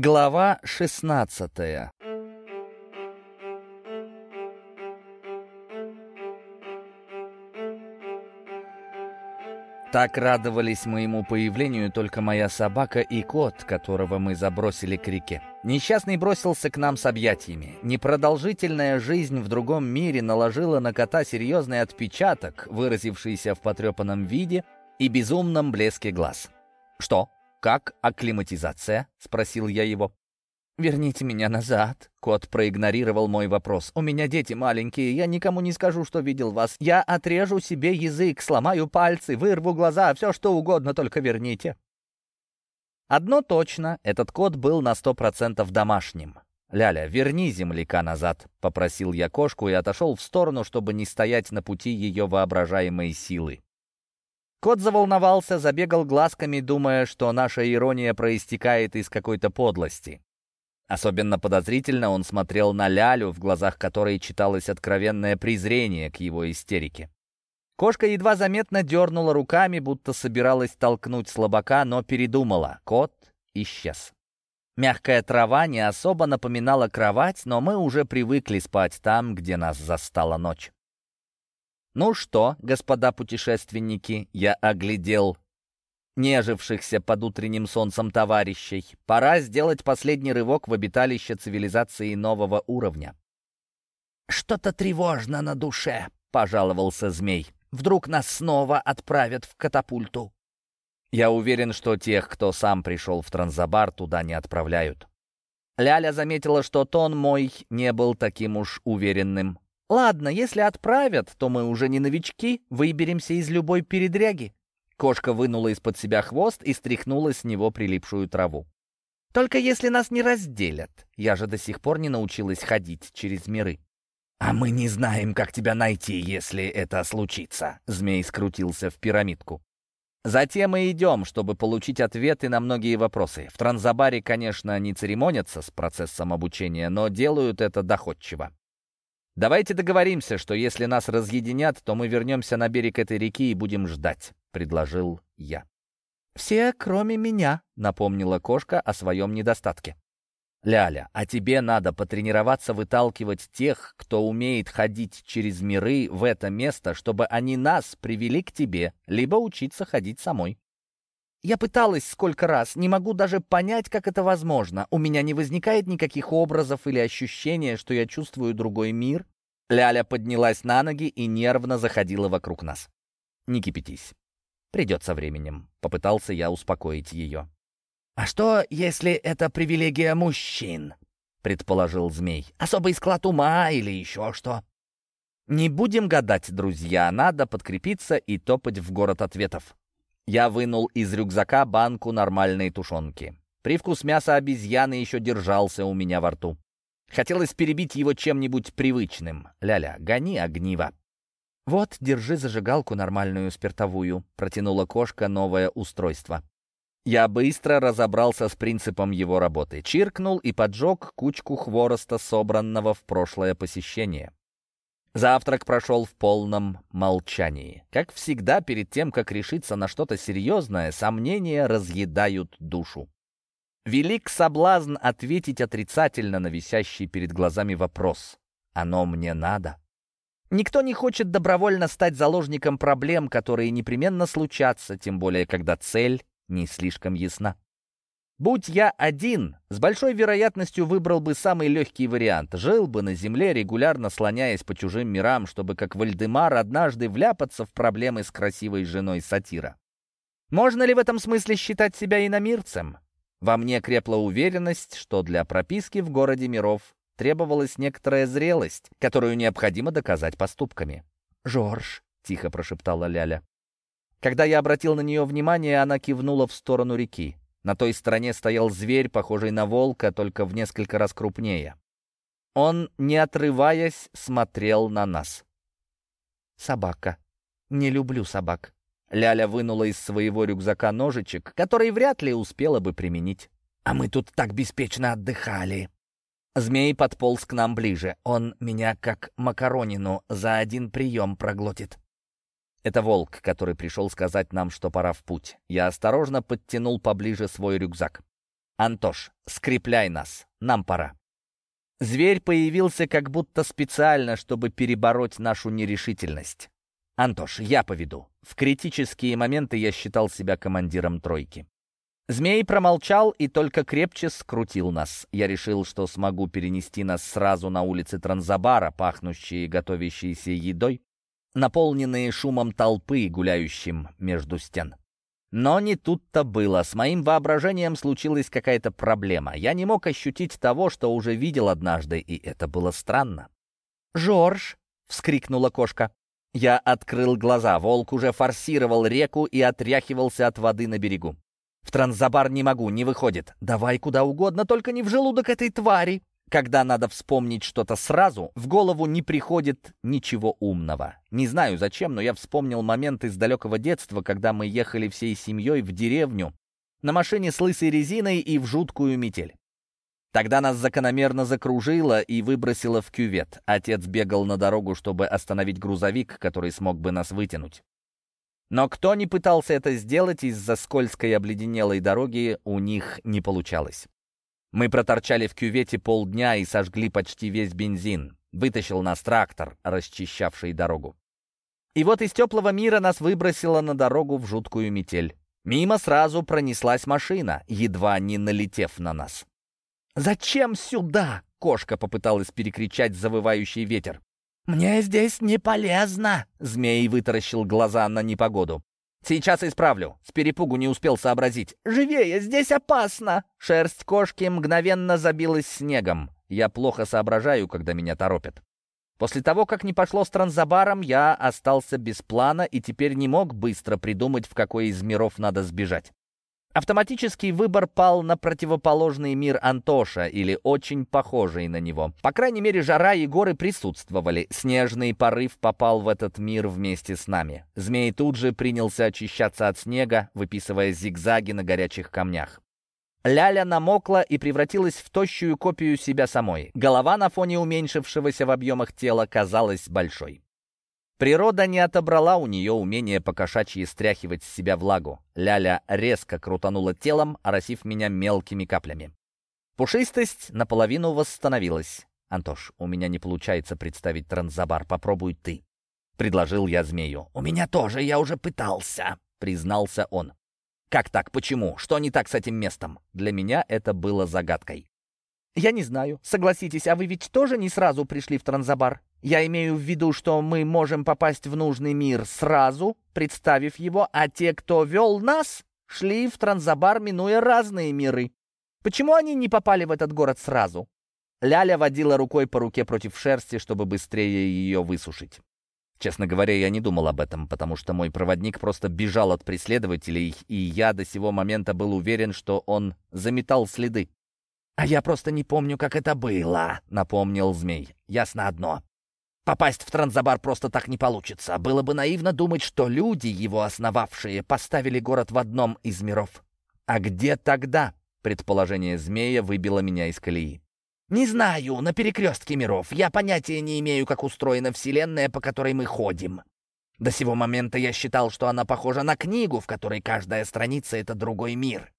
Глава шестнадцатая Так радовались моему появлению только моя собака и кот, которого мы забросили к реке. Несчастный бросился к нам с объятиями. Непродолжительная жизнь в другом мире наложила на кота серьезный отпечаток, выразившийся в потрепанном виде и безумном блеске глаз. «Что? Как акклиматизация?» — спросил я его. «Верните меня назад». Кот проигнорировал мой вопрос. «У меня дети маленькие, я никому не скажу, что видел вас. Я отрежу себе язык, сломаю пальцы, вырву глаза, все что угодно, только верните». Одно точно, этот кот был на сто процентов домашним. «Ляля, верни земляка назад», — попросил я кошку и отошел в сторону, чтобы не стоять на пути ее воображаемой силы. Кот заволновался, забегал глазками, думая, что наша ирония проистекает из какой-то подлости. Особенно подозрительно он смотрел на Лялю, в глазах которой читалось откровенное презрение к его истерике. Кошка едва заметно дернула руками, будто собиралась толкнуть слабака, но передумала. Кот исчез. Мягкая трава не особо напоминала кровать, но мы уже привыкли спать там, где нас застала ночь. «Ну что, господа путешественники, я оглядел нежившихся под утренним солнцем товарищей. Пора сделать последний рывок в обиталище цивилизации нового уровня. «Что-то тревожно на душе», — пожаловался змей. «Вдруг нас снова отправят в катапульту?» Я уверен, что тех, кто сам пришел в Транзабар, туда не отправляют. Ляля заметила, что тон мой не был таким уж уверенным. «Ладно, если отправят, то мы уже не новички, выберемся из любой передряги. Кошка вынула из-под себя хвост и стряхнула с него прилипшую траву. «Только если нас не разделят. Я же до сих пор не научилась ходить через миры». «А мы не знаем, как тебя найти, если это случится», — змей скрутился в пирамидку. Затем мы идем, чтобы получить ответы на многие вопросы. В Транзабаре, конечно, не церемонятся с процессом обучения, но делают это доходчиво. Давайте договоримся, что если нас разъединят, то мы вернемся на берег этой реки и будем ждать. — предложил я. «Все, кроме меня», — напомнила кошка о своем недостатке. «Ляля, а тебе надо потренироваться выталкивать тех, кто умеет ходить через миры в это место, чтобы они нас привели к тебе, либо учиться ходить самой». «Я пыталась сколько раз, не могу даже понять, как это возможно. У меня не возникает никаких образов или ощущения, что я чувствую другой мир». Ляля поднялась на ноги и нервно заходила вокруг нас. «Не кипятись. Придет со временем. Попытался я успокоить ее. «А что, если это привилегия мужчин?» — предположил змей. «Особый склад ума или еще что?» «Не будем гадать, друзья. Надо подкрепиться и топать в город ответов». Я вынул из рюкзака банку нормальной тушенки. Привкус мяса обезьяны еще держался у меня во рту. Хотелось перебить его чем-нибудь привычным. «Ляля, гони огниво». «Вот, держи зажигалку нормальную спиртовую», — протянула кошка новое устройство. Я быстро разобрался с принципом его работы. Чиркнул и поджег кучку хвороста, собранного в прошлое посещение. Завтрак прошел в полном молчании. Как всегда, перед тем, как решиться на что-то серьезное, сомнения разъедают душу. Велик соблазн ответить отрицательно на висящий перед глазами вопрос. «Оно мне надо?» Никто не хочет добровольно стать заложником проблем, которые непременно случатся, тем более когда цель не слишком ясна. Будь я один, с большой вероятностью выбрал бы самый легкий вариант. Жил бы на земле, регулярно слоняясь по чужим мирам, чтобы, как Вальдемар, однажды вляпаться в проблемы с красивой женой сатира. Можно ли в этом смысле считать себя иномирцем? Во мне крепла уверенность, что для прописки в городе миров требовалась некоторая зрелость, которую необходимо доказать поступками. «Жорж», — тихо прошептала Ляля. Когда я обратил на нее внимание, она кивнула в сторону реки. На той стороне стоял зверь, похожий на волка, только в несколько раз крупнее. Он, не отрываясь, смотрел на нас. «Собака. Не люблю собак». Ляля вынула из своего рюкзака ножичек, который вряд ли успела бы применить. «А мы тут так беспечно отдыхали», Змей подполз к нам ближе. Он меня, как макаронину, за один прием проглотит. Это волк, который пришел сказать нам, что пора в путь. Я осторожно подтянул поближе свой рюкзак. «Антош, скрепляй нас, нам пора». Зверь появился как будто специально, чтобы перебороть нашу нерешительность. «Антош, я поведу». В критические моменты я считал себя командиром тройки. Змей промолчал и только крепче скрутил нас. Я решил, что смогу перенести нас сразу на улицы Транзабара, пахнущие готовящейся едой, наполненные шумом толпы, гуляющим между стен. Но не тут-то было. С моим воображением случилась какая-то проблема. Я не мог ощутить того, что уже видел однажды, и это было странно. «Жорж!» — вскрикнула кошка. Я открыл глаза. Волк уже форсировал реку и отряхивался от воды на берегу. «В Транзабар не могу, не выходит. Давай куда угодно, только не в желудок этой твари!» Когда надо вспомнить что-то сразу, в голову не приходит ничего умного. Не знаю зачем, но я вспомнил момент из далекого детства, когда мы ехали всей семьей в деревню на машине с лысой резиной и в жуткую метель. Тогда нас закономерно закружило и выбросило в кювет. Отец бегал на дорогу, чтобы остановить грузовик, который смог бы нас вытянуть. Но кто не пытался это сделать, из-за скользкой обледенелой дороги у них не получалось. Мы проторчали в кювете полдня и сожгли почти весь бензин. Вытащил нас трактор, расчищавший дорогу. И вот из теплого мира нас выбросило на дорогу в жуткую метель. Мимо сразу пронеслась машина, едва не налетев на нас. «Зачем сюда?» — кошка попыталась перекричать завывающий ветер. «Мне здесь не полезно!» — змей вытаращил глаза на непогоду. «Сейчас исправлю». С перепугу не успел сообразить. «Живее, здесь опасно!» Шерсть кошки мгновенно забилась снегом. Я плохо соображаю, когда меня торопят. После того, как не пошло с транзабаром, я остался без плана и теперь не мог быстро придумать, в какой из миров надо сбежать. Автоматический выбор пал на противоположный мир Антоша, или очень похожий на него. По крайней мере, жара и горы присутствовали. Снежный порыв попал в этот мир вместе с нами. Змей тут же принялся очищаться от снега, выписывая зигзаги на горячих камнях. Ляля намокла и превратилась в тощую копию себя самой. Голова на фоне уменьшившегося в объемах тела казалась большой. Природа не отобрала у нее умение покошачьи стряхивать с себя влагу. Ляля резко крутанула телом, оросив меня мелкими каплями. Пушистость наполовину восстановилась. «Антош, у меня не получается представить транзабар, попробуй ты», — предложил я змею. «У меня тоже, я уже пытался», — признался он. «Как так? Почему? Что не так с этим местом?» Для меня это было загадкой. «Я не знаю. Согласитесь, а вы ведь тоже не сразу пришли в Транзабар? Я имею в виду, что мы можем попасть в нужный мир сразу, представив его, а те, кто вел нас, шли в Транзабар, минуя разные миры. Почему они не попали в этот город сразу?» Ляля водила рукой по руке против шерсти, чтобы быстрее ее высушить. Честно говоря, я не думал об этом, потому что мой проводник просто бежал от преследователей, и я до сего момента был уверен, что он заметал следы. «А я просто не помню, как это было», — напомнил змей. «Ясно одно. Попасть в Транзабар просто так не получится. Было бы наивно думать, что люди, его основавшие, поставили город в одном из миров. А где тогда?» Предположение змея выбило меня из колеи. «Не знаю, на перекрестке миров. Я понятия не имею, как устроена Вселенная, по которой мы ходим. До сего момента я считал, что она похожа на книгу, в которой каждая страница — это другой мир.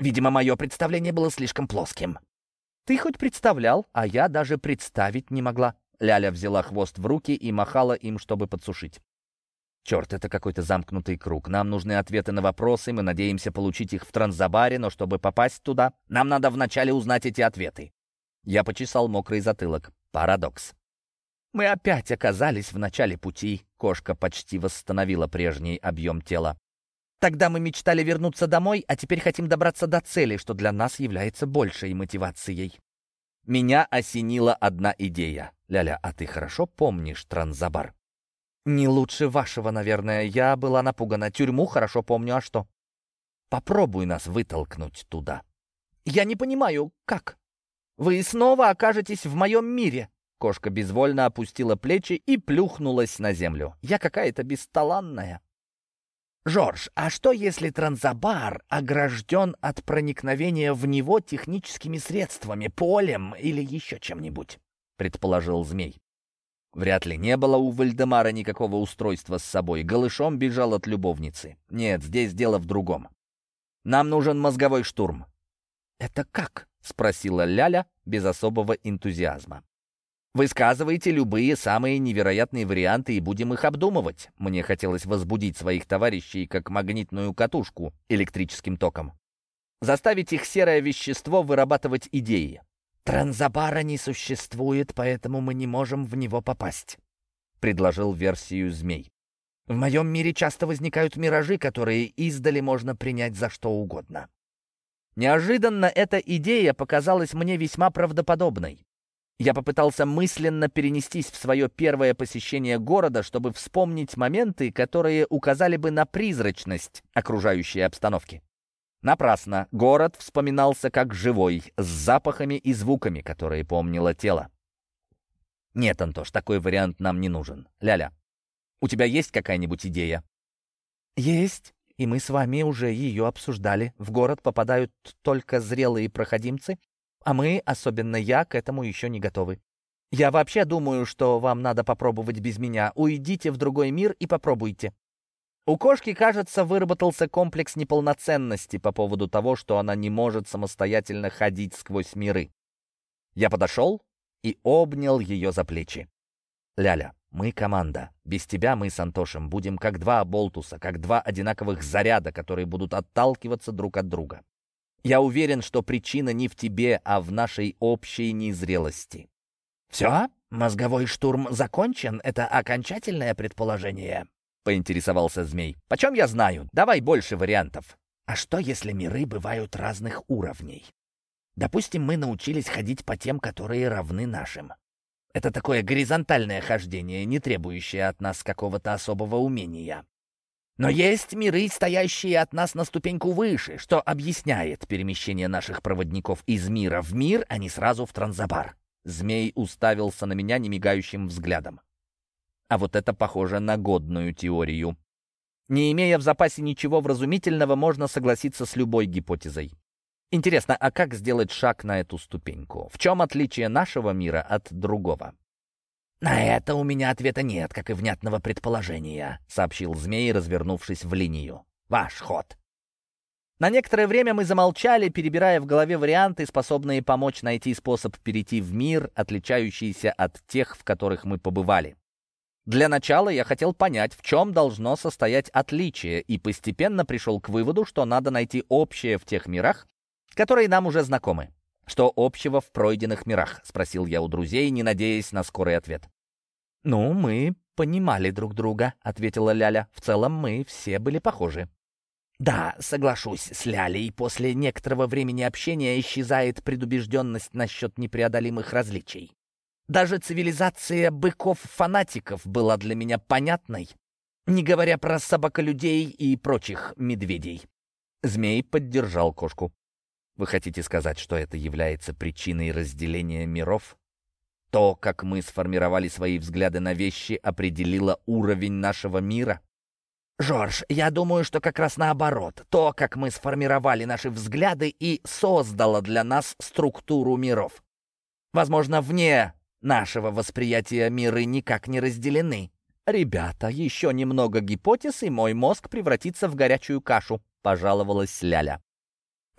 Видимо, мое представление было слишком плоским. «Ты хоть представлял, а я даже представить не могла». Ляля взяла хвост в руки и махала им, чтобы подсушить. «Черт, это какой-то замкнутый круг. Нам нужны ответы на вопросы, мы надеемся получить их в Транзабаре, но чтобы попасть туда, нам надо вначале узнать эти ответы». Я почесал мокрый затылок. Парадокс. «Мы опять оказались в начале пути», — кошка почти восстановила прежний объем тела. Тогда мы мечтали вернуться домой, а теперь хотим добраться до цели, что для нас является большей мотивацией. Меня осенила одна идея. Ляля, а ты хорошо помнишь Транзабар? Не лучше вашего, наверное. Я была напугана. Тюрьму хорошо помню, а что? Попробуй нас вытолкнуть туда. Я не понимаю, как? Вы снова окажетесь в моем мире. Кошка безвольно опустила плечи и плюхнулась на землю. Я какая-то бесталанная. «Жорж, а что если Транзабар огражден от проникновения в него техническими средствами, полем или еще чем-нибудь?» — предположил змей. Вряд ли не было у Вальдемара никакого устройства с собой. Голышом бежал от любовницы. Нет, здесь дело в другом. Нам нужен мозговой штурм. «Это как?» — спросила Ляля без особого энтузиазма. «Высказывайте любые самые невероятные варианты и будем их обдумывать». Мне хотелось возбудить своих товарищей как магнитную катушку электрическим током. Заставить их серое вещество вырабатывать идеи. «Транзабара не существует, поэтому мы не можем в него попасть», — предложил версию змей. «В моем мире часто возникают миражи, которые издали можно принять за что угодно». Неожиданно эта идея показалась мне весьма правдоподобной. Я попытался мысленно перенестись в свое первое посещение города, чтобы вспомнить моменты, которые указали бы на призрачность окружающей обстановки. Напрасно. Город вспоминался как живой, с запахами и звуками, которые помнило тело. Нет, Антош, такой вариант нам не нужен. Ляля, у тебя есть какая-нибудь идея? Есть и мы с вами уже ее обсуждали. В город попадают только зрелые проходимцы, а мы, особенно я, к этому еще не готовы. Я вообще думаю, что вам надо попробовать без меня. Уйдите в другой мир и попробуйте. У кошки, кажется, выработался комплекс неполноценности по поводу того, что она не может самостоятельно ходить сквозь миры. Я подошел и обнял ее за плечи. «Ляля, мы команда. Без тебя мы с Антошем будем как два болтуса, как два одинаковых заряда, которые будут отталкиваться друг от друга. Я уверен, что причина не в тебе, а в нашей общей незрелости. «Все? Мозговой штурм закончен? Это окончательное предположение?» — поинтересовался змей. «Почем я знаю? Давай больше вариантов». «А что, если миры бывают разных уровней? Допустим, мы научились ходить по тем, которые равны нашим. Это такое горизонтальное хождение, не требующее от нас какого-то особого умения. Но есть миры, стоящие от нас на ступеньку выше, что объясняет перемещение наших проводников из мира в мир, а не сразу в Транзабар. Змей уставился на меня немигающим взглядом. А вот это похоже на годную теорию. Не имея в запасе ничего вразумительного, можно согласиться с любой гипотезой. Интересно, а как сделать шаг на эту ступеньку? В чем отличие нашего мира от другого? «На это у меня ответа нет, как и внятного предположения», — сообщил змей, развернувшись в линию. «Ваш ход». На некоторое время мы замолчали, перебирая в голове варианты, способные помочь найти способ перейти в мир, отличающийся от тех, в которых мы побывали. Для начала я хотел понять, в чем должно состоять отличие, и постепенно пришел к выводу, что надо найти общее в тех мирах, которые нам уже знакомы. «Что общего в пройденных мирах?» — спросил я у друзей, не надеясь на скорый ответ. «Ну, мы понимали друг друга», — ответила Ляля. «В целом мы все были похожи». «Да, соглашусь с Лялей, после некоторого времени общения исчезает предубежденность насчет непреодолимых различий. Даже цивилизация быков-фанатиков была для меня понятной, не говоря про собаколюдей и прочих медведей». Змей поддержал кошку. Вы хотите сказать, что это является причиной разделения миров? То, как мы сформировали свои взгляды на вещи, определило уровень нашего мира? Жорж, я думаю, что как раз наоборот. То, как мы сформировали наши взгляды и создало для нас структуру миров. Возможно, вне нашего восприятия миры никак не разделены. «Ребята, еще немного гипотез, и мой мозг превратится в горячую кашу», — пожаловалась Ляля.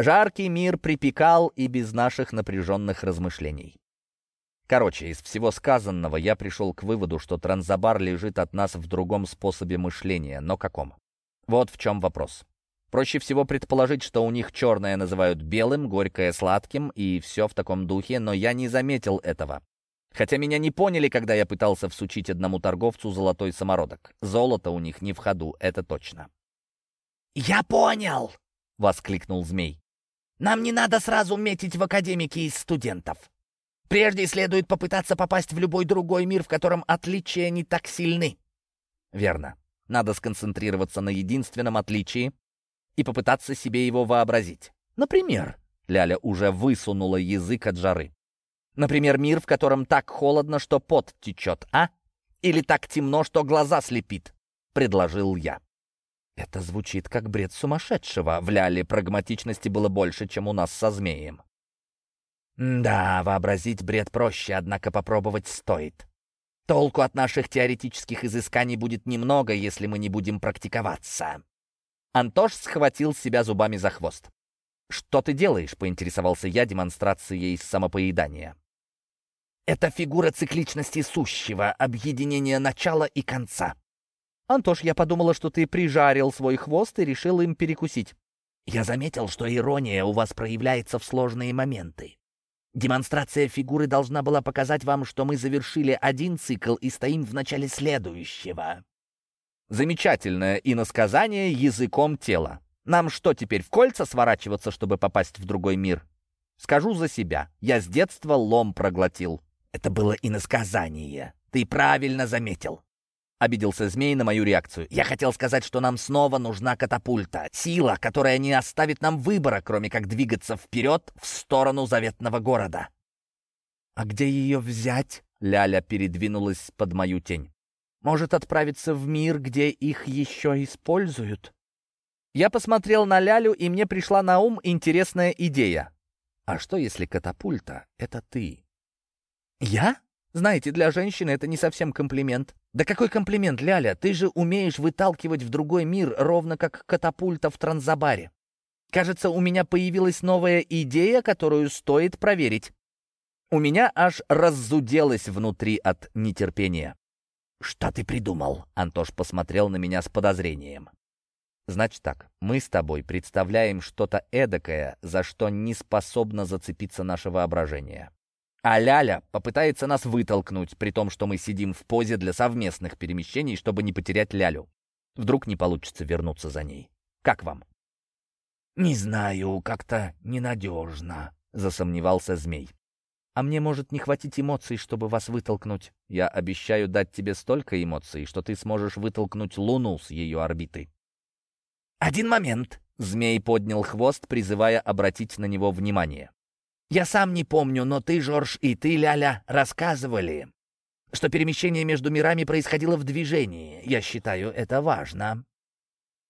Жаркий мир припекал и без наших напряженных размышлений. Короче, из всего сказанного я пришел к выводу, что Транзабар лежит от нас в другом способе мышления, но каком? Вот в чем вопрос. Проще всего предположить, что у них черное называют белым, горькое — сладким, и все в таком духе, но я не заметил этого. Хотя меня не поняли, когда я пытался всучить одному торговцу золотой самородок. Золото у них не в ходу, это точно. «Я понял!» — воскликнул змей. Нам не надо сразу метить в академики из студентов. Прежде следует попытаться попасть в любой другой мир, в котором отличия не так сильны. Верно. Надо сконцентрироваться на единственном отличии и попытаться себе его вообразить. Например, Ляля уже высунула язык от жары. Например, мир, в котором так холодно, что пот течет, а? Или так темно, что глаза слепит, предложил я. Это звучит как бред сумасшедшего. В Ляле прагматичности было больше, чем у нас со змеем. Да, вообразить бред проще, однако попробовать стоит. Толку от наших теоретических изысканий будет немного, если мы не будем практиковаться. Антош схватил себя зубами за хвост. «Что ты делаешь?» — поинтересовался я демонстрацией самопоедания. «Это фигура цикличности сущего, объединение начала и конца». «Антош, я подумала, что ты прижарил свой хвост и решил им перекусить». «Я заметил, что ирония у вас проявляется в сложные моменты. Демонстрация фигуры должна была показать вам, что мы завершили один цикл и стоим в начале следующего». Замечательное иносказание языком тела. Нам что, теперь в кольца сворачиваться, чтобы попасть в другой мир? Скажу за себя. Я с детства лом проглотил. Это было иносказание. Ты правильно заметил. Обиделся змей на мою реакцию. Я хотел сказать, что нам снова нужна катапульта. Сила, которая не оставит нам выбора, кроме как двигаться вперед в сторону заветного города. «А где ее взять?» Ляля передвинулась под мою тень. «Может, отправиться в мир, где их еще используют?» Я посмотрел на Лялю, и мне пришла на ум интересная идея. А что, если катапульта — это ты? Я? Знаете, для женщины это не совсем комплимент. Да какой комплимент, Ляля? Ты же умеешь выталкивать в другой мир, ровно как катапульта в Транзабаре. Кажется, у меня появилась новая идея, которую стоит проверить. У меня аж раззуделось внутри от нетерпения. «Что ты придумал?» Антош посмотрел на меня с подозрением. Значит так, мы с тобой представляем что-то эдакое, за что не способно зацепиться наше воображение. А Ляля попытается нас вытолкнуть, при том, что мы сидим в позе для совместных перемещений, чтобы не потерять Лялю. Вдруг не получится вернуться за ней. Как вам? «Не знаю, как-то ненадежно», — засомневался змей. «А мне может не хватить эмоций, чтобы вас вытолкнуть. Я обещаю дать тебе столько эмоций, что ты сможешь вытолкнуть Луну с ее орбиты». «Один момент!» — змей поднял хвост, призывая обратить на него внимание. «Я сам не помню, но ты, Жорж, и ты, Ляля, рассказывали, что перемещение между мирами происходило в движении. Я считаю, это важно».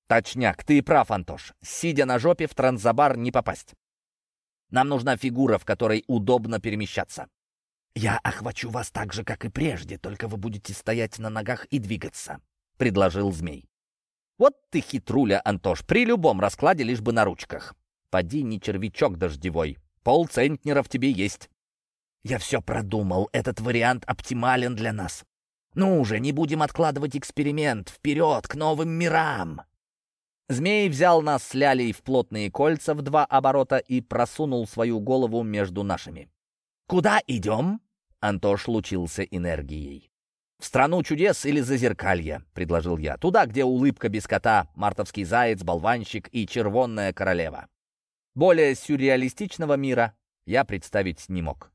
«Точняк, ты прав, Антош. Сидя на жопе, в транзабар не попасть. Нам нужна фигура, в которой удобно перемещаться». «Я охвачу вас так же, как и прежде, только вы будете стоять на ногах и двигаться», — предложил змей. Вот ты хитруля, Антош, при любом раскладе лишь бы на ручках. Поди не червячок дождевой, полцентнера в тебе есть. Я все продумал, этот вариант оптимален для нас. Ну уже, не будем откладывать эксперимент, вперед, к новым мирам!» Змей взял нас с Лялей в плотные кольца в два оборота и просунул свою голову между нашими. «Куда идем?» Антош лучился энергией. «В страну чудес или зазеркалье», — предложил я. «Туда, где улыбка без кота, мартовский заяц, болванщик и червонная королева». Более сюрреалистичного мира я представить не мог.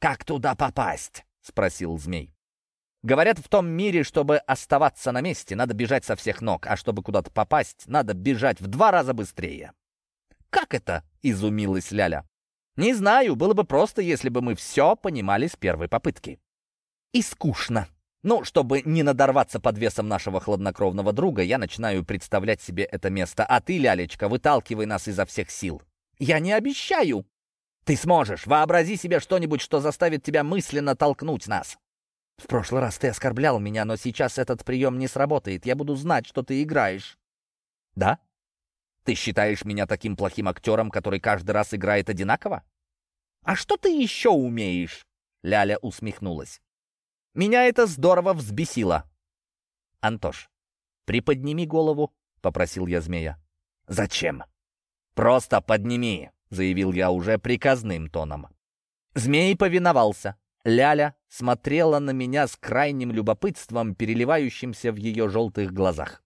«Как туда попасть?» — спросил змей. «Говорят, в том мире, чтобы оставаться на месте, надо бежать со всех ног, а чтобы куда-то попасть, надо бежать в два раза быстрее». «Как это?» — изумилась Ляля. «Не знаю, было бы просто, если бы мы все понимали с первой попытки». «И скучно», ну, чтобы не надорваться под весом нашего хладнокровного друга, я начинаю представлять себе это место. А ты, лялечка, выталкивай нас изо всех сил. Я не обещаю. Ты сможешь. Вообрази себе что-нибудь, что заставит тебя мысленно толкнуть нас. В прошлый раз ты оскорблял меня, но сейчас этот прием не сработает. Я буду знать, что ты играешь. Да? Ты считаешь меня таким плохим актером, который каждый раз играет одинаково? А что ты еще умеешь? Ляля усмехнулась. Меня это здорово взбесило. «Антош, приподними голову», — попросил я змея. «Зачем?» «Просто подними», — заявил я уже приказным тоном. Змей повиновался. Ляля смотрела на меня с крайним любопытством, переливающимся в ее желтых глазах.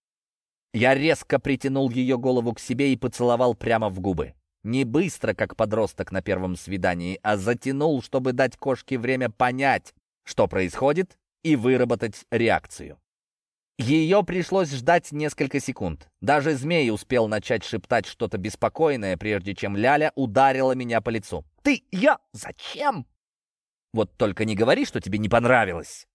Я резко притянул ее голову к себе и поцеловал прямо в губы. Не быстро, как подросток на первом свидании, а затянул, чтобы дать кошке время понять, что происходит, и выработать реакцию. Ее пришлось ждать несколько секунд. Даже змей успел начать шептать что-то беспокойное, прежде чем Ляля ударила меня по лицу. «Ты, я, зачем?» «Вот только не говори, что тебе не понравилось!»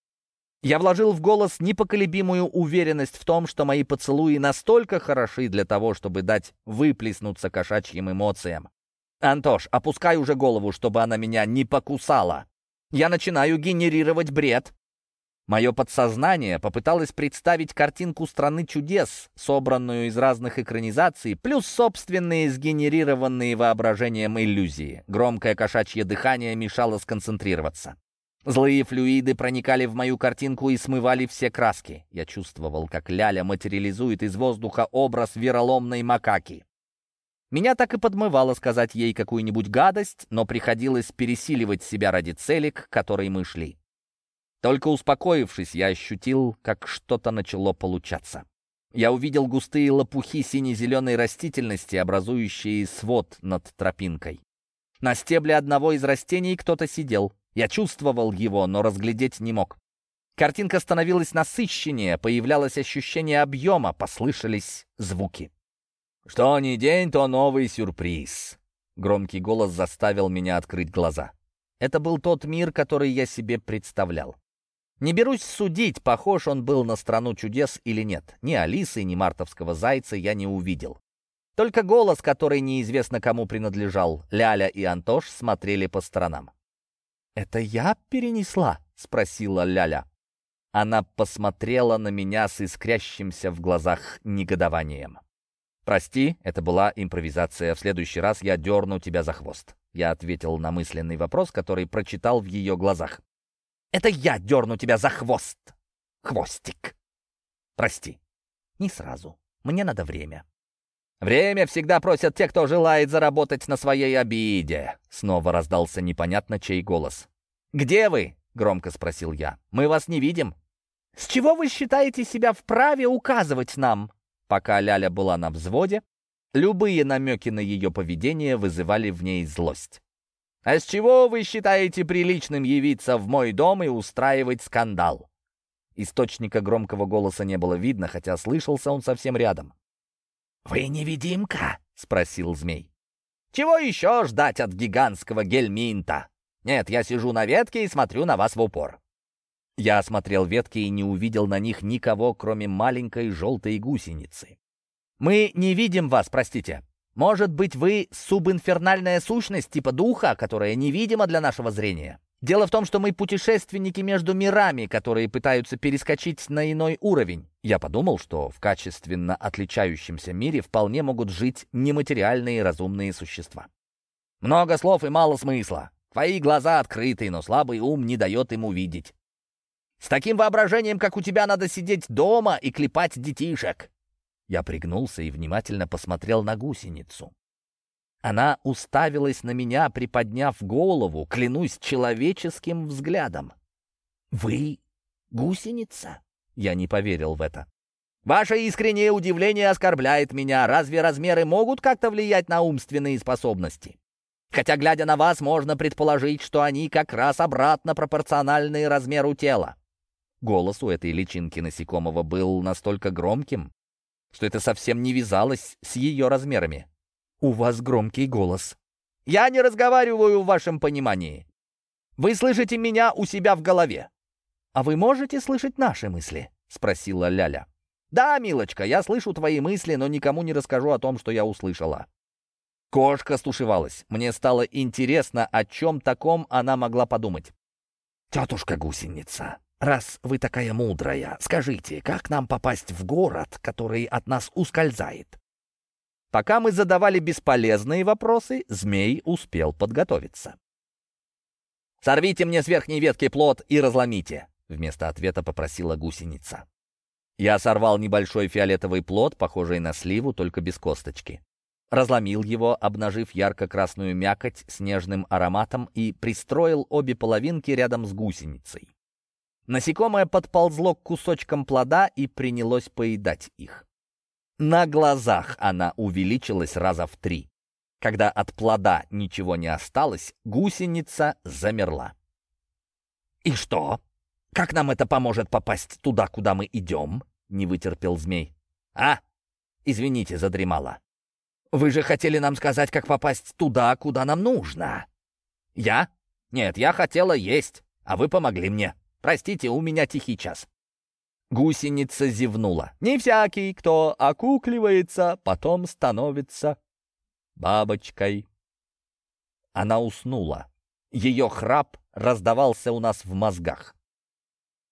Я вложил в голос непоколебимую уверенность в том, что мои поцелуи настолько хороши для того, чтобы дать выплеснуться кошачьим эмоциям. «Антош, опускай уже голову, чтобы она меня не покусала!» Я начинаю генерировать бред. Мое подсознание попыталось представить картинку страны чудес, собранную из разных экранизаций, плюс собственные сгенерированные воображением иллюзии. Громкое кошачье дыхание мешало сконцентрироваться. Злые флюиды проникали в мою картинку и смывали все краски. Я чувствовал, как Ляля материализует из воздуха образ вероломной макаки. Меня так и подмывало сказать ей какую-нибудь гадость, но приходилось пересиливать себя ради цели, к которой мы шли. Только успокоившись, я ощутил, как что-то начало получаться. Я увидел густые лопухи сине-зеленой растительности, образующие свод над тропинкой. На стебле одного из растений кто-то сидел. Я чувствовал его, но разглядеть не мог. Картинка становилась насыщеннее, появлялось ощущение объема, послышались звуки. «Что ни день, то новый сюрприз!» Громкий голос заставил меня открыть глаза. Это был тот мир, который я себе представлял. Не берусь судить, похож он был на страну чудес или нет. Ни Алисы, ни мартовского зайца я не увидел. Только голос, который неизвестно кому принадлежал, Ляля и Антош смотрели по сторонам. «Это я перенесла?» — спросила Ляля. Она посмотрела на меня с искрящимся в глазах негодованием. «Прости, это была импровизация. В следующий раз я дерну тебя за хвост». Я ответил на мысленный вопрос, который прочитал в ее глазах. Это я дерну тебя за хвост. Хвостик. Прости. Не сразу. Мне надо время. «Время всегда просят те, кто желает заработать на своей обиде», — снова раздался непонятно чей голос. «Где вы?» — громко спросил я. «Мы вас не видим». «С чего вы считаете себя вправе указывать нам?» Пока Ляля была на взводе, любые намеки на ее поведение вызывали в ней злость. А с чего вы считаете приличным явиться в мой дом и устраивать скандал?» Источника громкого голоса не было видно, хотя слышался он совсем рядом. «Вы невидимка?» — спросил змей. «Чего еще ждать от гигантского гельминта? Нет, я сижу на ветке и смотрю на вас в упор». Я осмотрел ветки и не увидел на них никого, кроме маленькой желтой гусеницы. «Мы не видим вас, простите. Может быть, вы субинфернальная сущность типа духа, которая невидима для нашего зрения? Дело в том, что мы путешественники между мирами, которые пытаются перескочить на иной уровень. Я подумал, что в качественно отличающемся мире вполне могут жить нематериальные разумные существа. Много слов и мало смысла. Твои глаза открыты, но слабый ум не дает им увидеть. С таким воображением, как у тебя, надо сидеть дома и клепать детишек. Я пригнулся и внимательно посмотрел на гусеницу. Она уставилась на меня, приподняв голову, клянусь человеческим взглядом. «Вы гусеница?» Я не поверил в это. «Ваше искреннее удивление оскорбляет меня. Разве размеры могут как-то влиять на умственные способности? Хотя, глядя на вас, можно предположить, что они как раз обратно пропорциональны размеру тела». Голос у этой личинки насекомого был настолько громким, что это совсем не вязалось с ее размерами. «У вас громкий голос». «Я не разговариваю в вашем понимании. Вы слышите меня у себя в голове». «А вы можете слышать наши мысли?» — спросила Ляля. «Да, милочка, я слышу твои мысли, но никому не расскажу о том, что я услышала». Кошка стушевалась. Мне стало интересно, о чем таком она могла подумать. «Тетушка-гусеница, «Раз вы такая мудрая, скажите, как нам попасть в город, который от нас ускользает?» Пока мы задавали бесполезные вопросы, змей успел подготовиться. «Сорвите мне с верхней ветки плод и разломите», — вместо ответа попросила гусеница. Я сорвал небольшой фиолетовый плод, похожий на сливу, только без косточки. Разломил его, обнажив ярко-красную мякоть с нежным ароматом и пристроил обе половинки рядом с гусеницей. Насекомое подползло к кусочкам плода и принялось поедать их. На глазах она увеличилась раза в три. Когда от плода ничего не осталось, гусеница замерла. «И что? Как нам это поможет попасть туда, куда мы идем?» — не вытерпел змей. «А? Извините, задремала. Вы же хотели нам сказать, как попасть туда, куда нам нужно». «Я? Нет, я хотела есть, а вы помогли мне». Простите, у меня тихий час». Гусеница зевнула. «Не всякий, кто окукливается, потом становится бабочкой». Она уснула. Ее храп раздавался у нас в мозгах.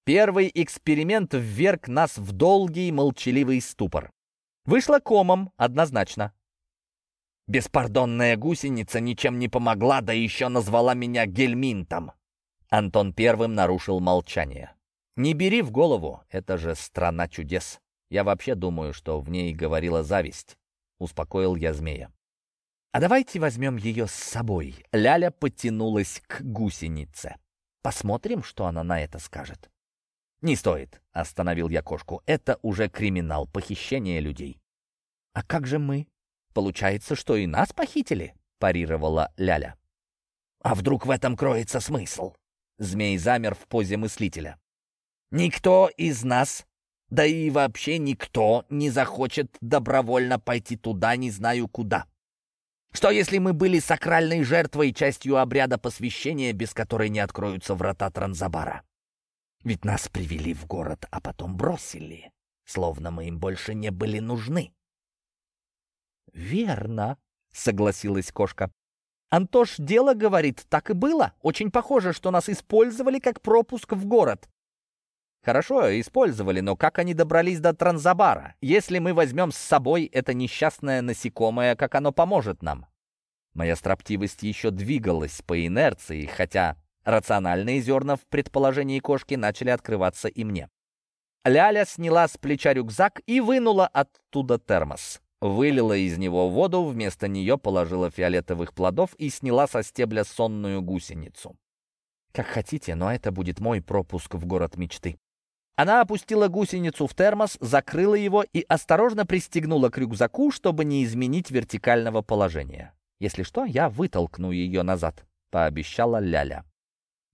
Первый эксперимент вверг нас в долгий молчаливый ступор. Вышло комом, однозначно. Беспардонная гусеница ничем не помогла, да еще назвала меня гельминтом. Антон первым нарушил молчание. «Не бери в голову, это же страна чудес. Я вообще думаю, что в ней говорила зависть», — успокоил я змея. «А давайте возьмем ее с собой». Ляля потянулась к гусенице. «Посмотрим, что она на это скажет». «Не стоит», — остановил я кошку. «Это уже криминал, похищение людей». «А как же мы? Получается, что и нас похитили?» — парировала Ляля. «А вдруг в этом кроется смысл?» Змей замер в позе мыслителя. «Никто из нас, да и вообще никто, не захочет добровольно пойти туда, не знаю куда. Что если мы были сакральной жертвой, частью обряда посвящения, без которой не откроются врата Транзабара? Ведь нас привели в город, а потом бросили, словно мы им больше не были нужны». «Верно», — согласилась кошка. Антош дело говорит, так и было. Очень похоже, что нас использовали как пропуск в город. Хорошо, использовали, но как они добрались до Транзабара? Если мы возьмем с собой это несчастное насекомое, как оно поможет нам? Моя строптивость еще двигалась по инерции, хотя рациональные зерна в предположении кошки начали открываться и мне. Ляля сняла с плеча рюкзак и вынула оттуда термос. Вылила из него воду, вместо нее положила фиолетовых плодов и сняла со стебля сонную гусеницу. «Как хотите, но это будет мой пропуск в город мечты». Она опустила гусеницу в термос, закрыла его и осторожно пристегнула к рюкзаку, чтобы не изменить вертикального положения. «Если что, я вытолкну ее назад», — пообещала Ляля.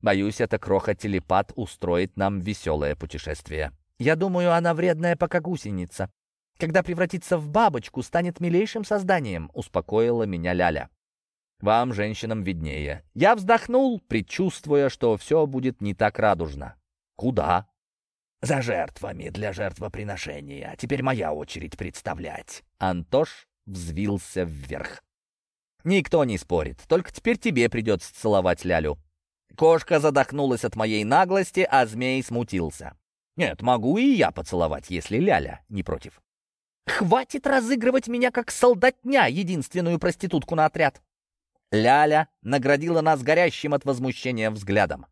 «Боюсь, эта кроха-телепат устроит нам веселое путешествие. Я думаю, она вредная, пока гусеница. Когда превратится в бабочку, станет милейшим созданием», — успокоила меня Ляля. «Вам, женщинам, виднее». Я вздохнул, предчувствуя, что все будет не так радужно. «Куда?» «За жертвами для жертвоприношения. Теперь моя очередь представлять». Антош взвился вверх. «Никто не спорит. Только теперь тебе придется целовать Лялю». Кошка задохнулась от моей наглости, а змей смутился. «Нет, могу и я поцеловать, если Ляля не против». Хватит разыгрывать меня как солдатня, единственную проститутку на отряд. Ляля наградила нас горящим от возмущения взглядом.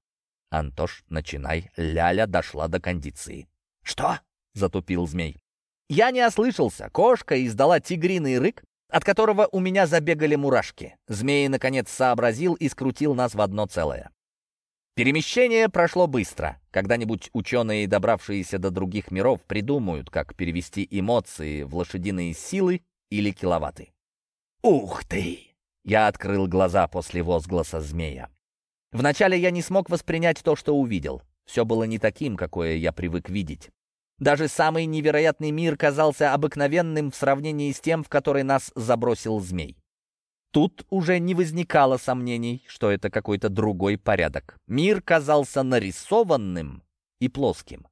Антош, начинай. Ляля дошла до кондиции. «Что?» — затупил змей. Я не ослышался. Кошка издала тигриный рык, от которого у меня забегали мурашки. Змей, наконец, сообразил и скрутил нас в одно целое. Перемещение прошло быстро. Когда-нибудь ученые, добравшиеся до других миров, придумают, как перевести эмоции в лошадиные силы или киловатты. «Ух ты!» Я открыл глаза после возгласа змея. Вначале я не смог воспринять то, что увидел. Все было не таким, какое я привык видеть. Даже самый невероятный мир казался обыкновенным в сравнении с тем, в который нас забросил змей. Тут уже не возникало сомнений, что это какой-то другой порядок. Мир казался нарисованным и плоским.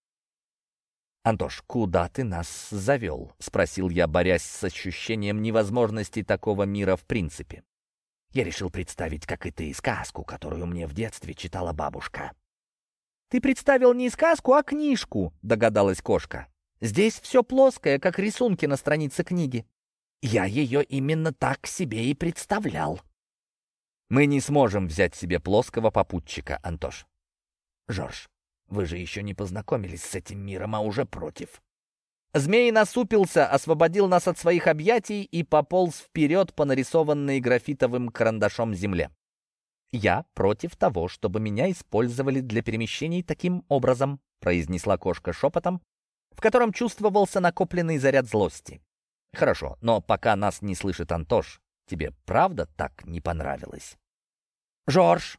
«Антош, куда ты нас завел?» — спросил я, борясь с ощущением невозможности такого мира в принципе. Я решил представить, как и ты, сказку, которую мне в детстве читала бабушка. «Ты представил не сказку, а книжку», — догадалась кошка. «Здесь все плоское, как рисунки на странице книги. Я ее именно так себе и представлял. Мы не сможем взять себе плоского попутчика, Антош. Жорж, вы же еще не познакомились с этим миром, а уже против. Змей насупился, освободил нас от своих объятий и пополз вперед по нарисованной графитовым карандашом земле. «Я против того, чтобы меня использовали для перемещений таким образом», произнесла кошка шепотом, в котором чувствовался накопленный заряд злости. Хорошо, но пока нас не слышит Антош, тебе правда так не понравилось? Жорж,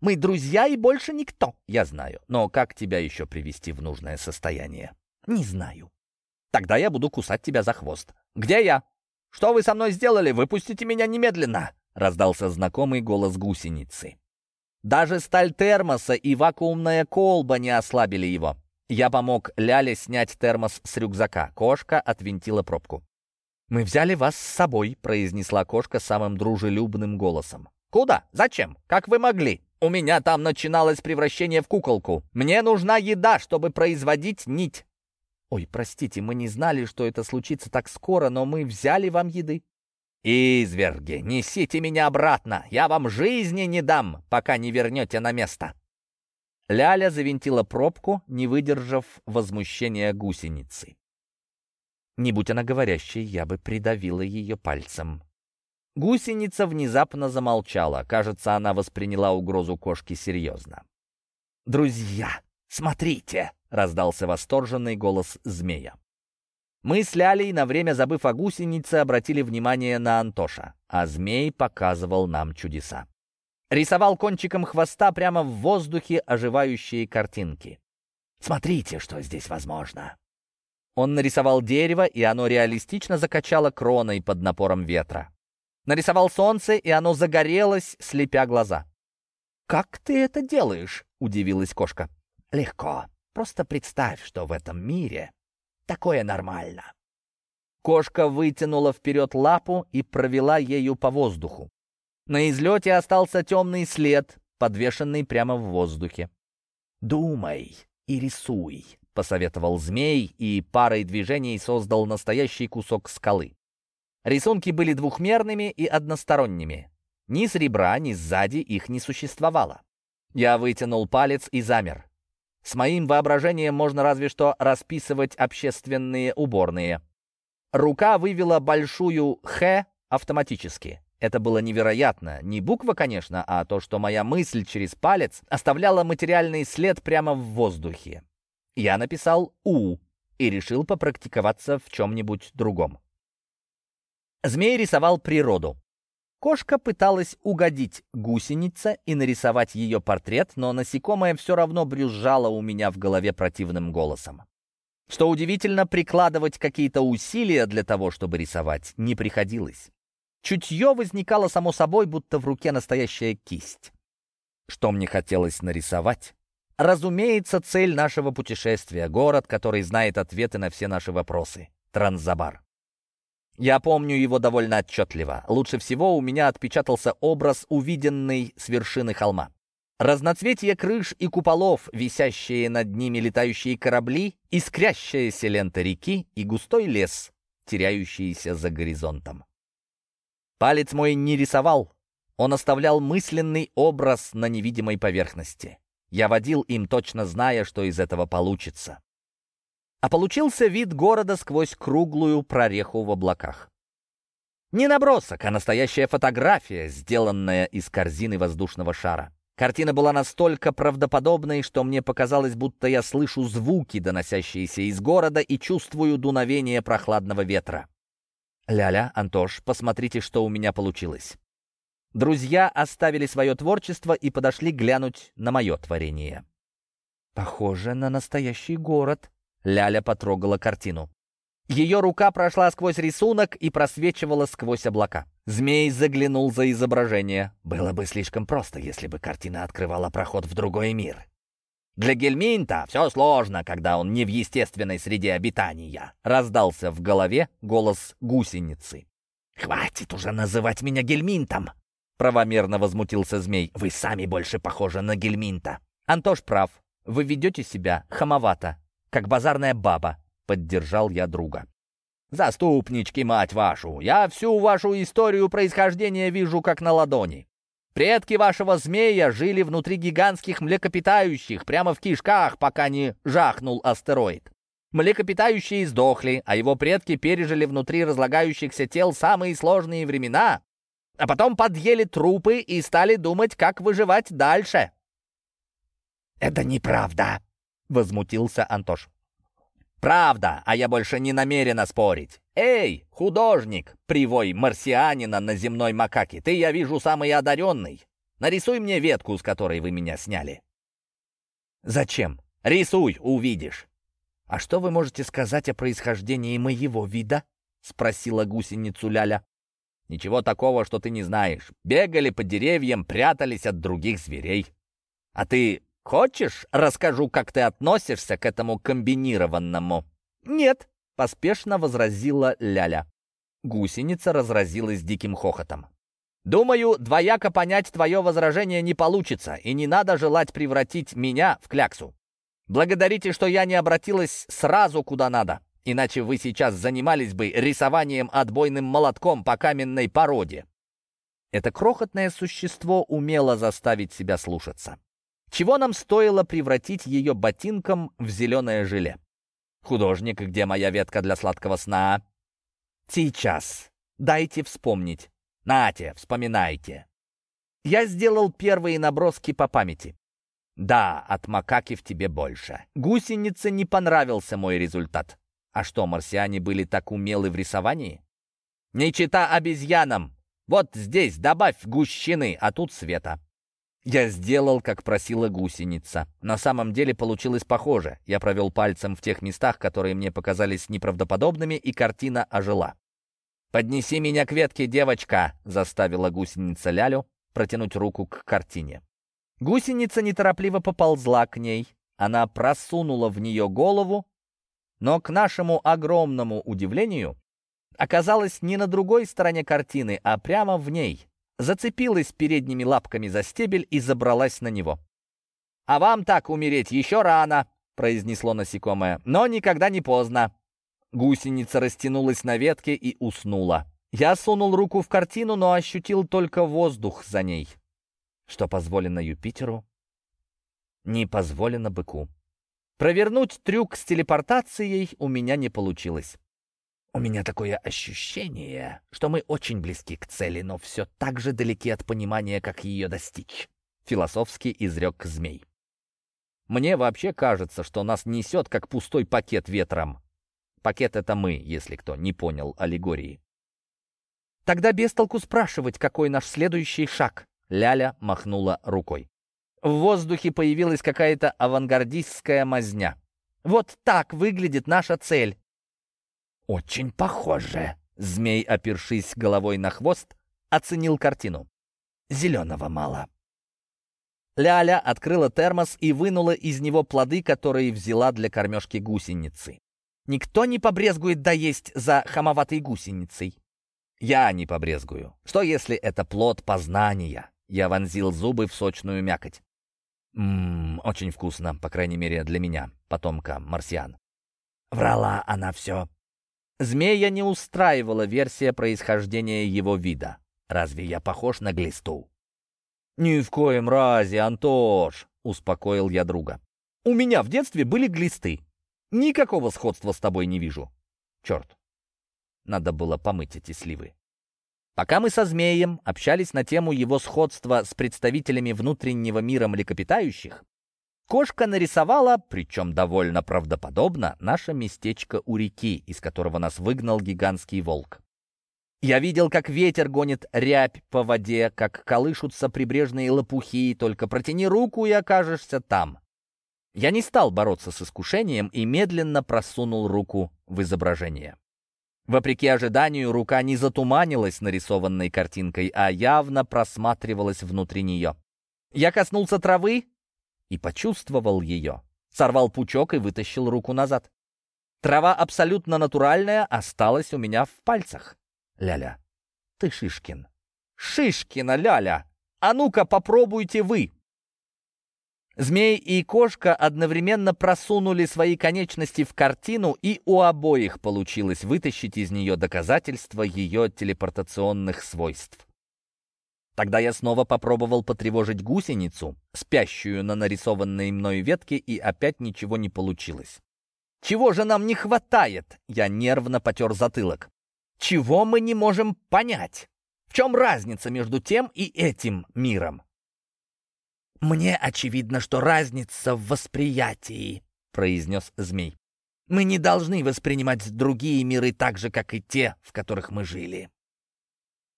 мы друзья и больше никто. Я знаю, но как тебя еще привести в нужное состояние? Не знаю. Тогда я буду кусать тебя за хвост. Где я? Что вы со мной сделали? Выпустите меня немедленно!» Раздался знакомый голос гусеницы. Даже сталь термоса и вакуумная колба не ослабили его. Я помог Ляле снять термос с рюкзака. Кошка отвинтила пробку. «Мы взяли вас с собой», — произнесла кошка самым дружелюбным голосом. «Куда? Зачем? Как вы могли?» У меня там начиналось превращение в куколку. Мне нужна еда, чтобы производить нить». «Ой, простите, мы не знали, что это случится так скоро, но мы взяли вам еды». «Изверги, несите меня обратно! Я вам жизни не дам, пока не вернете на место!» Ляля завинтила пробку, не выдержав возмущения гусеницы. Не будь она говорящей, я бы придавила ее пальцем. Гусеница внезапно замолчала. Кажется, она восприняла угрозу кошки серьезно. «Друзья, смотрите!» — раздался восторженный голос змея. Мы с Лялей, на время забыв о гусенице, обратили внимание на Антоша, а змей показывал нам чудеса. Рисовал кончиком хвоста прямо в воздухе оживающие картинки. «Смотрите, что здесь возможно!» Он нарисовал дерево, и оно реалистично закачало кроной под напором ветра. Нарисовал солнце, и оно загорелось, слепя глаза. «Как ты это делаешь?» — удивилась кошка. «Легко. Просто представь, что в этом мире Такое нормально». Кошка вытянула вперед лапу и провела ею по воздуху. На излете остался темный след, подвешенный прямо в воздухе. «Думай и рисуй», — посоветовал змей и парой движений создал настоящий кусок скалы. Рисунки были двухмерными и односторонними. Ни с ребра, ни сзади их не существовало. Я вытянул палец и замер. С моим воображением можно разве что расписывать общественные уборные. Рука вывела большую «Х» автоматически. Это было невероятно. Не буква, конечно, а то, что моя мысль через палец оставляла материальный след прямо в воздухе. Я написал «У» и решил попрактиковаться в чем-нибудь другом. Змей рисовал природу. Кошка пыталась угодить гусенице и нарисовать ее портрет, но насекомое все равно брюзжало у меня в голове противным голосом. Что удивительно, прикладывать какие-то усилия для того, чтобы рисовать, не приходилось. Чутье возникало само собой, будто в руке настоящая кисть. Что мне хотелось нарисовать? Разумеется, цель нашего путешествия — город, который знает ответы на все наши вопросы — Транзабар. Я помню его довольно отчетливо. Лучше всего у меня отпечатался образ, увиденный с вершины холма. Разноцветие крыш и куполов, висящие над ними летающие корабли, искрящаяся лента реки и густой лес, теряющийся за горизонтом. Палец мой не рисовал, он оставлял мысленный образ на невидимой поверхности. Я водил им, точно зная, что из этого получится а получился вид города сквозь круглую прореху в облаках. Не набросок, а настоящая фотография, сделанная из корзины воздушного шара. Картина была настолько правдоподобной, что мне показалось, будто я слышу звуки, доносящиеся из города, и чувствую дуновение прохладного ветра. «Ляля, Антош, посмотрите, что у меня получилось». Друзья оставили свое творчество и подошли глянуть на мое творение. «Похоже на настоящий город», Ляля потрогала картину. Ее рука прошла сквозь рисунок и просвечивала сквозь облака. Змей заглянул за изображение. Было бы слишком просто, если бы картина открывала проход в другой мир. «Для Гельминта все сложно, когда он не в естественной среде обитания», — раздался в голове голос гусеницы. «Хватит уже называть меня Гельминтом!» — правомерно возмутился змей. «Вы сами больше похожи на Гельминта». «Антош прав. Вы ведете себя хамовато как базарная баба», — поддержал я друга. «Заступнички, мать вашу! Я всю вашу историю происхождения вижу как на ладони. Предки вашего змея жили внутри гигантских млекопитающих, прямо в кишках, пока не жахнул астероид. Млекопитающие сдохли, а его предки пережили внутри разлагающихся тел самые сложные времена, а потом подъели трупы и стали думать, как выживать дальше». «Это неправда», — возмутился Антош. «Правда, а я больше не намерена спорить. Эй, художник, привой марсианина на земной макаке, ты, я вижу, самый одаренный. Нарисуй мне ветку, с которой вы меня сняли». «Зачем? Рисуй, увидишь». «А что вы можете сказать о происхождении моего вида?» — спросила гусеницу Ляля. «Ничего такого, что ты не знаешь. Бегали по деревьям, прятались от других зверей. А ты Хочешь, расскажу, как ты относишься к этому комбинированному?» «Нет», — поспешно возразила Ляля. Гусеница разразилась диким хохотом. Думаю, двояко понять твое возражение не получится, и не надо желать превратить меня в кляксу. Благодарите, что я не обратилась сразу куда надо, иначе вы сейчас занимались бы рисованием отбойным молотком по каменной породе. Это крохотное существо умело заставить себя слушаться. Чего нам стоило превратить ее ботинком в зеленое желе? Художник, где моя ветка для сладкого сна? Сейчас. Дайте вспомнить. Нате, вспоминайте. Я сделал первые наброски по памяти. Да, от макаки в тебе больше. Гусенице не понравился мой результат. А что, марсиане были так умелы в рисовании? Не чита обезьянам. Вот здесь добавь гущины, а тут света. Я сделал, как просила гусеница. На самом деле получилось похоже. Я провел пальцем в тех местах, которые мне показались неправдоподобными, и картина ожила. «Поднеси меня к ветке, девочка!» — заставила гусеница Лялю протянуть руку к картине. Гусеница неторопливо поползла к ней. Она просунула в нее голову, но, к нашему огромному удивлению, оказалась не на другой стороне картины, а прямо в ней. Зацепилась передними лапками за стебель и забралась на него. «А вам так умереть еще рано!» — произнесло насекомое. «Но никогда не поздно!» Гусеница растянулась на ветке и уснула. Я сунул руку в картину, но ощутил только воздух за ней. Что позволено Юпитеру, не позволено быку. Провернуть трюк с телепортацией у меня не получилось. У меня такое ощущение, что мы очень близки к цели, но все так же далеки от понимания, как ее достичь. Философски изрек змей. Мне вообще кажется, что нас несет, как пустой пакет ветром. Пакет — это мы, если кто не понял аллегории. Тогда без толку спрашивать, какой наш следующий шаг. Ляля махнула рукой. В воздухе появилась какая-то авангардистская мазня. Вот так выглядит наша цель. «Очень похоже», — змей, опершись головой на хвост, оценил картину. «Зеленого мало». Ляля открыла термос и вынула из него плоды, которые взяла для кормежки гусеницы. Никто не побрезгует доесть за хамоватой гусеницей. Я не побрезгую. Что, если это плод познания? Я вонзил зубы в сочную мякоть. Ммм, очень вкусно, по крайней мере для меня, потомка марсиан. Врала она все. Змея не устраивала версия происхождения его вида. Разве я похож на глисту? «Ни в коем разе, Антош!» — успокоил я друга. «У меня в детстве были глисты. Никакого сходства с тобой не вижу. Черт, надо было помыть эти сливы. Пока мы со змеем общались на тему его сходства с представителями внутреннего мира млекопитающих, кошка нарисовала, причем довольно правдоподобно, наше местечко у реки, из которого нас выгнал гигантский волк. Я видел, как ветер гонит рябь по воде, как колышутся прибрежные лопухи, только протяни руку и окажешься там. Я не стал бороться с искушением и медленно просунул руку в изображение. Вопреки ожиданию, рука не затуманилась нарисованной картинкой, а явно просматривалась внутри нее. Я коснулся травы и почувствовал ее. Сорвал пучок и вытащил руку назад. Трава абсолютно натуральная осталась у меня в пальцах. Ляля, ты Шишкин. Шишкина, Ляля! А ну-ка попробуйте вы! Змей и кошка одновременно просунули свои конечности в картину, и у обоих получилось вытащить из нее доказательства ее телепортационных свойств. Тогда я снова попробовал потревожить гусеницу, спящую на нарисованной мной ветке, и опять ничего не получилось. «Чего же нам не хватает?» Я нервно потер затылок. «Чего мы не можем понять? В чем разница между тем и этим миром?» «Мне очевидно, что разница в восприятии», — произнес змей. «Мы не должны воспринимать другие миры так же, как и те, в которых мы жили».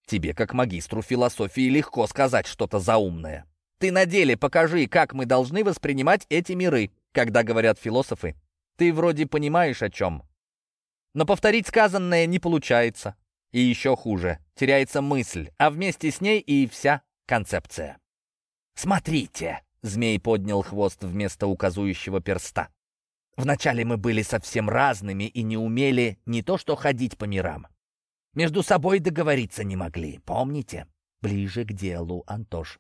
«Тебе, как магистру философии, легко сказать что-то заумное. Ты на деле покажи, как мы должны воспринимать эти миры, когда говорят философы. Ты вроде понимаешь, о чем. Но повторить сказанное не получается. И еще хуже, теряется мысль, а вместе с ней и вся концепция. «Смотрите!» — змей поднял хвост вместо указующего перста. «Вначале мы были совсем разными и не умели не то что ходить по мирам. Между собой договориться не могли, помните? ближе к делу, Антош.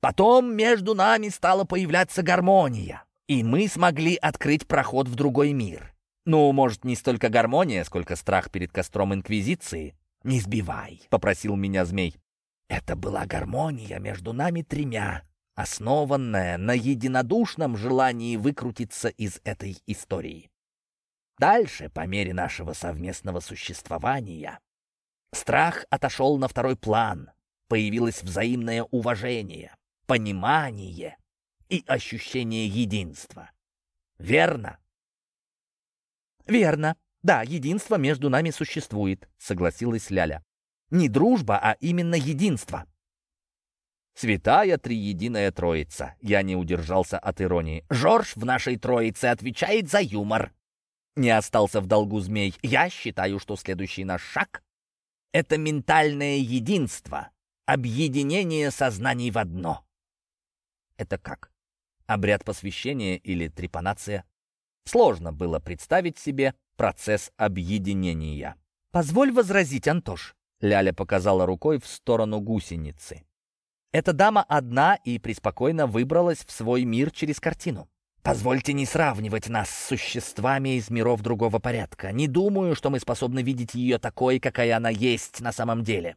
Потом между нами стала появляться гармония, и мы смогли открыть проход в другой мир. Ну, может, не столько гармония, сколько страх перед костром Инквизиции. «Не сбивай», — попросил меня змей. «Это была гармония между нами тремя, основанная на единодушном желании выкрутиться из этой истории. Дальше, по мере нашего совместного существования, страх отошел на второй план, появилось взаимное уважение, понимание и ощущение единства. Верно? Верно. Да, единство между нами существует, согласилась Ляля. Не дружба, а именно единство. Святая Триединая Троица. Я не удержался от иронии. Жорж в нашей Троице отвечает за юмор. Не остался в долгу змей. Я считаю, что следующий наш шаг — это ментальное единство, объединение сознаний в одно. Это как? Обряд посвящения или трепанация? Сложно было представить себе процесс объединения. «Позволь возразить, Антош», — Ляля показала рукой в сторону гусеницы. Эта дама одна и преспокойно выбралась в свой мир через картину. Позвольте не сравнивать нас с существами из миров другого порядка. Не думаю, что мы способны видеть ее такой, какая она есть на самом деле.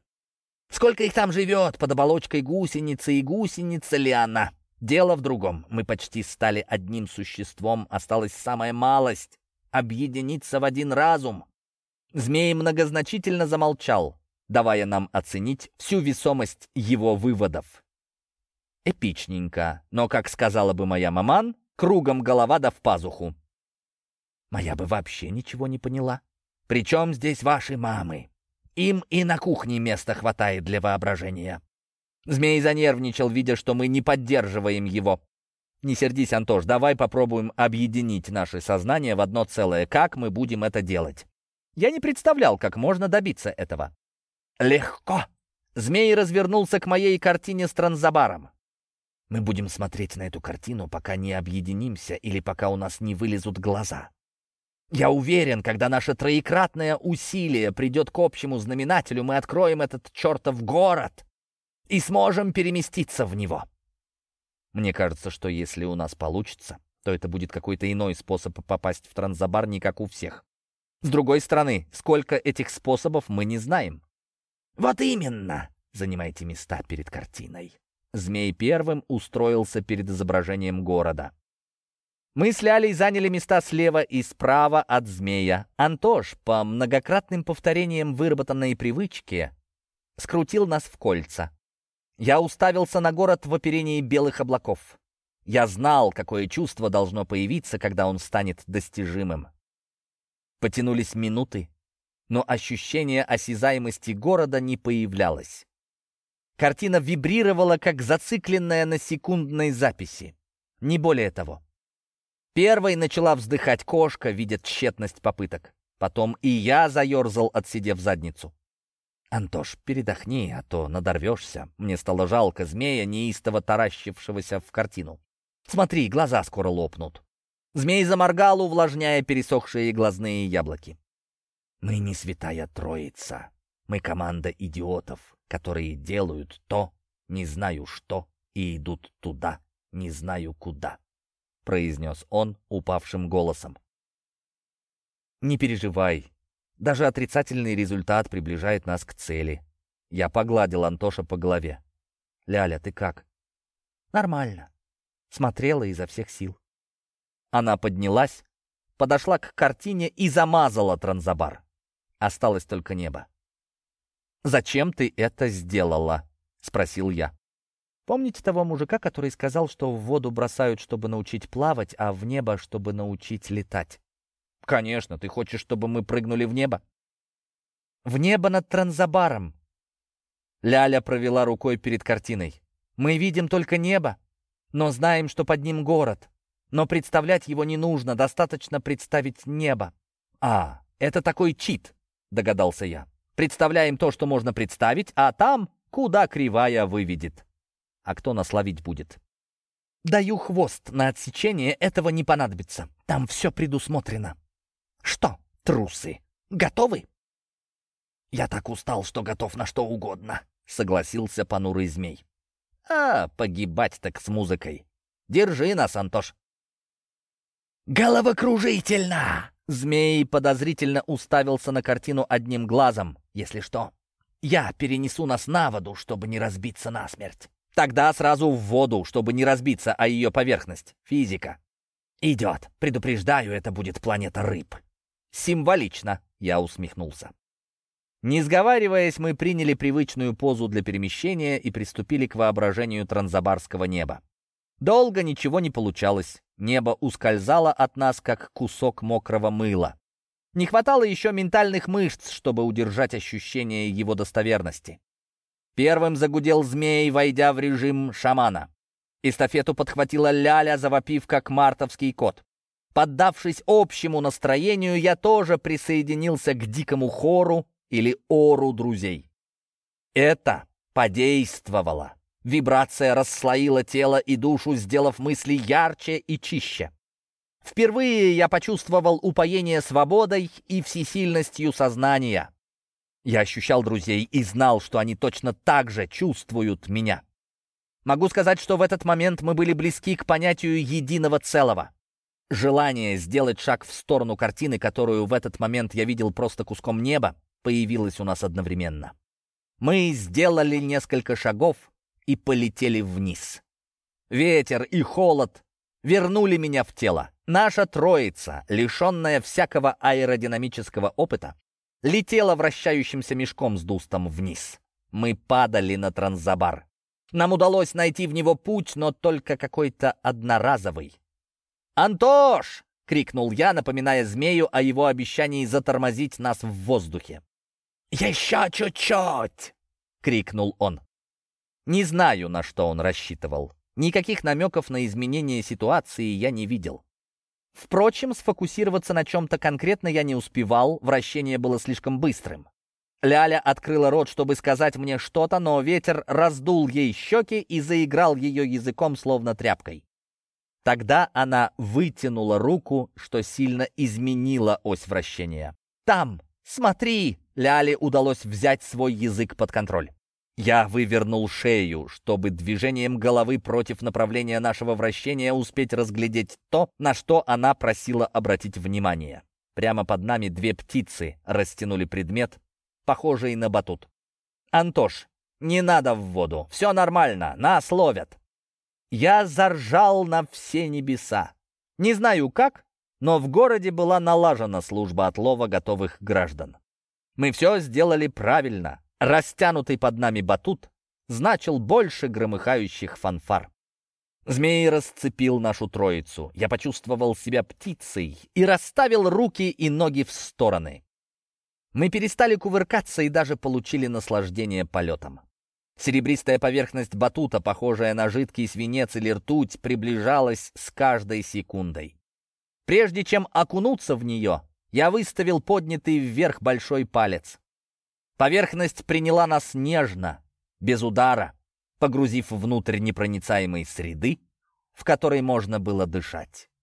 Сколько их там живет под оболочкой гусеницы, и гусеница ли она? Дело в другом. Мы почти стали одним существом, осталась самая малость — объединиться в один разум. Змей многозначительно замолчал давая нам оценить всю весомость его выводов. Эпичненько, но, как сказала бы моя маман, кругом голова да в пазуху. Моя бы вообще ничего не поняла. Причем здесь ваши мамы? Им и на кухне места хватает для воображения. Змей занервничал, видя, что мы не поддерживаем его. Не сердись, Антош, давай попробуем объединить наши сознания в одно целое. Как мы будем это делать? Я не представлял, как можно добиться этого. Легко. Змей развернулся к моей картине с транзабаром. Мы будем смотреть на эту картину, пока не объединимся или пока у нас не вылезут глаза. Я уверен, когда наше троекратное усилие придет к общему знаменателю, мы откроем этот чертов город и сможем переместиться в него. Мне кажется, что если у нас получится, то это будет какой-то иной способ попасть в транзабар, не как у всех. С другой стороны, сколько этих способов мы не знаем. «Вот именно!» Занимайте места перед картиной. Змей первым устроился перед изображением города. Мы с Лялей заняли места слева и справа от змея. Антош, по многократным повторениям выработанной привычки, скрутил нас в кольца. Я уставился на город в оперении белых облаков. Я знал, какое чувство должно появиться, когда он станет достижимым. Потянулись минуты, но ощущение осязаемости города не появлялось. Картина вибрировала, как зацикленная на секундной записи. Не более того. Первой начала вздыхать кошка, видя тщетность попыток. Потом и я заерзал, отсидев задницу. «Антош, передохни, а то надорвешься». Мне стало жалко змея, неистово таращившегося в картину. «Смотри, глаза скоро лопнут». Змей заморгал, увлажняя пересохшие глазные яблоки. Мы не святая троица. Мы команда идиотов, которые делают то, не знаю что, и идут туда, не знаю куда», — произнес он упавшим голосом. «Не переживай. Даже отрицательный результат приближает нас к цели». Я погладил Антоша по голове. «Ляля, ты как?» «Нормально». Смотрела изо всех сил. Она поднялась, подошла к картине и замазала транзабар. Осталось только небо. «Зачем ты это сделала?» — спросил я. Помните того мужика, который сказал, что в воду бросают, чтобы научить плавать, а в небо, чтобы научить летать? Конечно, ты хочешь, чтобы мы прыгнули в небо? В небо над Транзабаром. Ляля провела рукой перед картиной. Мы видим только небо, но знаем, что под ним город. Но представлять его не нужно, достаточно представить небо. А, это такой чит догадался я. Представляем то, что можно представить, а там, куда кривая выведет. А кто нас ловить будет? Даю хвост на отсечение, этого не понадобится. Там все предусмотрено. Что, трусы, готовы? Я так устал, что готов на что угодно. — согласился понурый змей. «А, погибать так с музыкой. Держи нас, Антош». «Головокружительно!» Змей подозрительно уставился на картину одним глазом. «Если что, я перенесу нас на воду, чтобы не разбиться насмерть». «Тогда сразу в воду, чтобы не разбиться о ее поверхность. Физика». «Идет. Предупреждаю, это будет планета рыб». «Символично», — я усмехнулся. Не сговариваясь, мы приняли привычную позу для перемещения и приступили к воображению транзабарского неба. Долго ничего не получалось. Небо ускользало от нас, как кусок мокрого мыла. Не хватало еще ментальных мышц, чтобы удержать ощущение его достоверности. Первым загудел змей, войдя в режим шамана. Эстафету подхватила Ляля, завопив, как мартовский кот. Поддавшись общему настроению, я тоже присоединился к дикому хору, или ору друзей. Это подействовало. Вибрация расслоила тело и душу, сделав мысли ярче и чище. Впервые я почувствовал упоение свободой и всесильностью сознания. Я ощущал друзей и знал, что они точно так же чувствуют меня. Могу сказать, что в этот момент мы были близки к понятию единого целого. Желание сделать шаг в сторону картины, которую в этот момент я видел просто куском неба, появилась у нас одновременно. Мы сделали несколько шагов и полетели вниз. Ветер и холод вернули меня в тело. Наша троица, лишенная всякого аэродинамического опыта, летела вращающимся мешком с дустом вниз. Мы падали на транзабар. Нам удалось найти в него путь, но только какой-то одноразовый. «Антош!» — крикнул я, напоминая змею о его обещании затормозить нас в воздухе. «Еще чуть-чуть!» — крикнул он. Не знаю, на что он рассчитывал. Никаких намеков на изменение ситуации я не видел. Впрочем, сфокусироваться на чем-то конкретно я не успевал, вращение было слишком быстрым. Ляля открыла рот, чтобы сказать мне что-то, но ветер раздул ей щеки и заиграл ее языком, словно тряпкой. Тогда она вытянула руку, что сильно изменило ось вращения. «Там! Смотри!» Ляле удалось взять свой язык под контроль. Я вывернул шею, чтобы движением головы против направления нашего вращения успеть разглядеть то, на что она просила обратить внимание. Прямо под нами две птицы растянули предмет, похожий на батут. «Антош, не надо в воду, все нормально, нас ловят!» Я заржал на все небеса. Не знаю как, но в городе была налажена служба отлова готовых граждан. Мы все сделали правильно. Растянутый под нами батут значил больше громыхающих фанфар. Змей расцепил нашу троицу. Я почувствовал себя птицей и расставил руки и ноги в стороны. Мы перестали кувыркаться и даже получили наслаждение полетом. Серебристая поверхность батута, похожая на жидкий свинец или ртуть, приближалась с каждой секундой. Прежде чем окунуться в нее, я выставил поднятый вверх большой палец. Поверхность приняла нас нежно, без удара, погрузив внутрь непроницаемой среды, в которой можно было дышать.